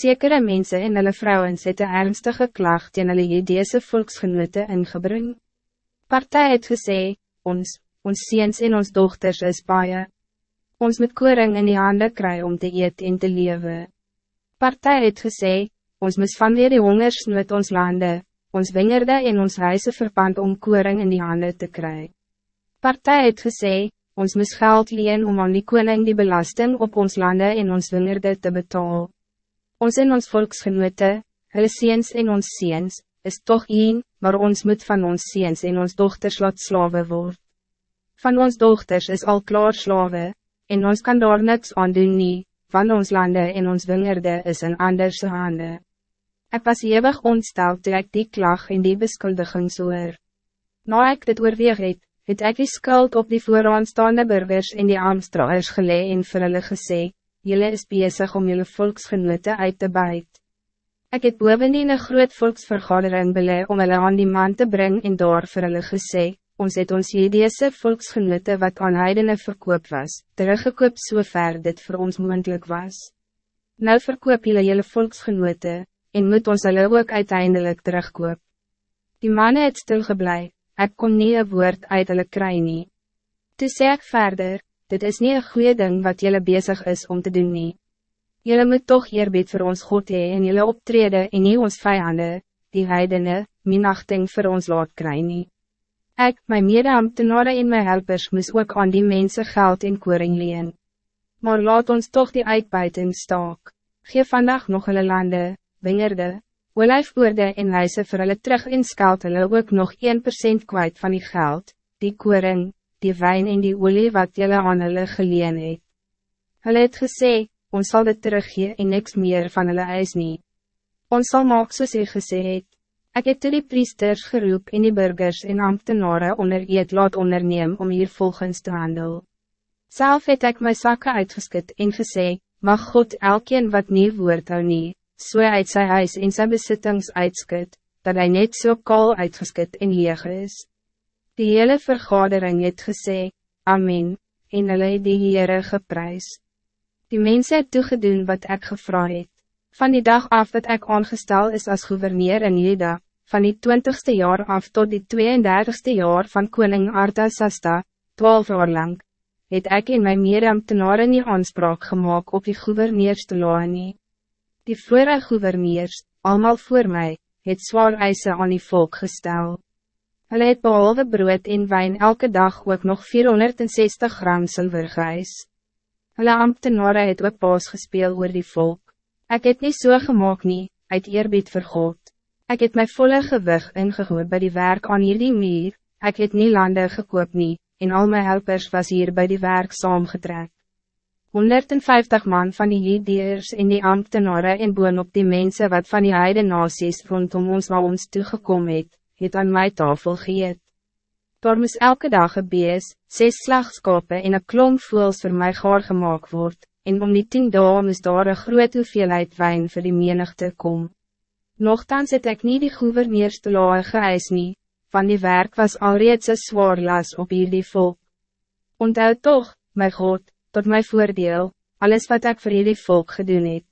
Zekere mensen en hulle vrouwens het een ernstige klacht teen hulle Judeese volksgenote ingebring. Partij het gesê, ons, ons ziens en ons dochters is baie. Ons met koring in die handen kry om te eet en te lewe. Partij het gesê, ons mis vanweer die hongersnood ons lande, ons wingerde en ons huise verband om koring in die handen te kry. Partij het gesê, ons mis geld leen om aan die koning die belasting op ons lande en ons wingerde te betalen. Ons en ons volksgenote, hulle seens en ons seens, is toch een, maar ons moet van ons seens en ons dochters laat slawe word. Van ons dochters is al klaar slawe, en ons kan daar niks aan doen nie, van ons landen en ons wingerde is in anderse hande. Ik was eeuwig ontstel toe ek die klag en die beskuldigings hoor. Na ek dit oorweeg het, het ek die skuld op die vooraanstaande burgers en die Amstraers gelee en vir hulle gesê, Jullie is bezig om jullie volksgenote uit te bijt. Ik heb bovendien een groot volksvergadering beleid om hulle aan die man te brengen en daar vir hulle gesê, ons het ons Judese volksgenote wat aan heidene verkoop was, teruggekoop so ver dit voor ons moendlik was. Nou verkoop jullie jullie volksgenote, en moet ons hulle ook uiteindelijk terugkoop. Die mannen het stilgeblij, ek kon nie een woord uit hulle kry nie. Toe sê ek verder, dit is niet een goede ding wat jullie bezig is om te doen nie. Jullie moet toch eerbied voor ons God hee en jullie optreden en nie ons vijanden, die heidene, minachting voor ons laat kry nie. Ek, my mede-ambtenare en my helpers moes ook aan die mensen geld in koring leen. Maar laat ons toch die uitbuiting staak. Geef vandaag nog hulle lande, wingerde, olijfboorde en huise vir hulle terug in skeld hulle ook nog 1% kwijt van die geld, die koring, die wijn en die olie wat jylle aan hulle geleen het. Hulle het gesê, ons zal dit teruggee en niks meer van hulle eis nie. Ons zal maak soos hy gesê het. Ek het toe die priesters geroep en die burgers en ambtenaren onder eet laat onderneem om hier volgens te handel. Zelf het ek my zakken uitgeskit en gesê, mag God elkeen wat nie woord hou nie, so uit sy huis en sy besittings uitskit, dat hij net zo so kaal uitgeskit en leeg is. Die hele vergadering het gesê, Amen, en hulle het die Heere geprys. Die mense het toegedoen wat ik gevra het. Van die dag af dat ik aangestel is als gouverneur in Juda, van die twintigste jaar af tot die 32ste jaar van koning Artasasta, twaalf jaar lang, het ik in my medeambtenare nie aanspraak gemaakt op die gouverneurstelaa nie. Die vorige gouverneurs, allemaal voor mij, het zwaar eisen aan die volk gesteld. Hulle het behalve brood en wijn elke dag ook nog 460 gram zilver geëis. Hulle ambtenare het ook paas gespeel oor die volk. Ik het niet so gemaakt nie, uit eerbied vir God. Ek het my volle gewig ingegoed bij die werk aan hierdie muur, ek het nie lande gekoop nie, en al my helpers was hier bij die werk saamgetrek. 150 man van die Judeërs en die ambtenaren en boon op die mensen wat van die heide nasies rondom ons na ons toegekom het, het aan my tafel geëet. Daar moes elke dag een bees, zes slagskape en een klomp voels voor mij gaar gemaakt word, en om die tien dagen moes daar een groot hoeveelheid wijn voor die menigte kom. Nochtans het ek nie die gouverneurs te lae geëis nie, van die werk was alreeds een zwaar las op hierdie volk. Onthou toch, my God, tot mijn voordeel, alles wat ik voor jullie volk gedoen het.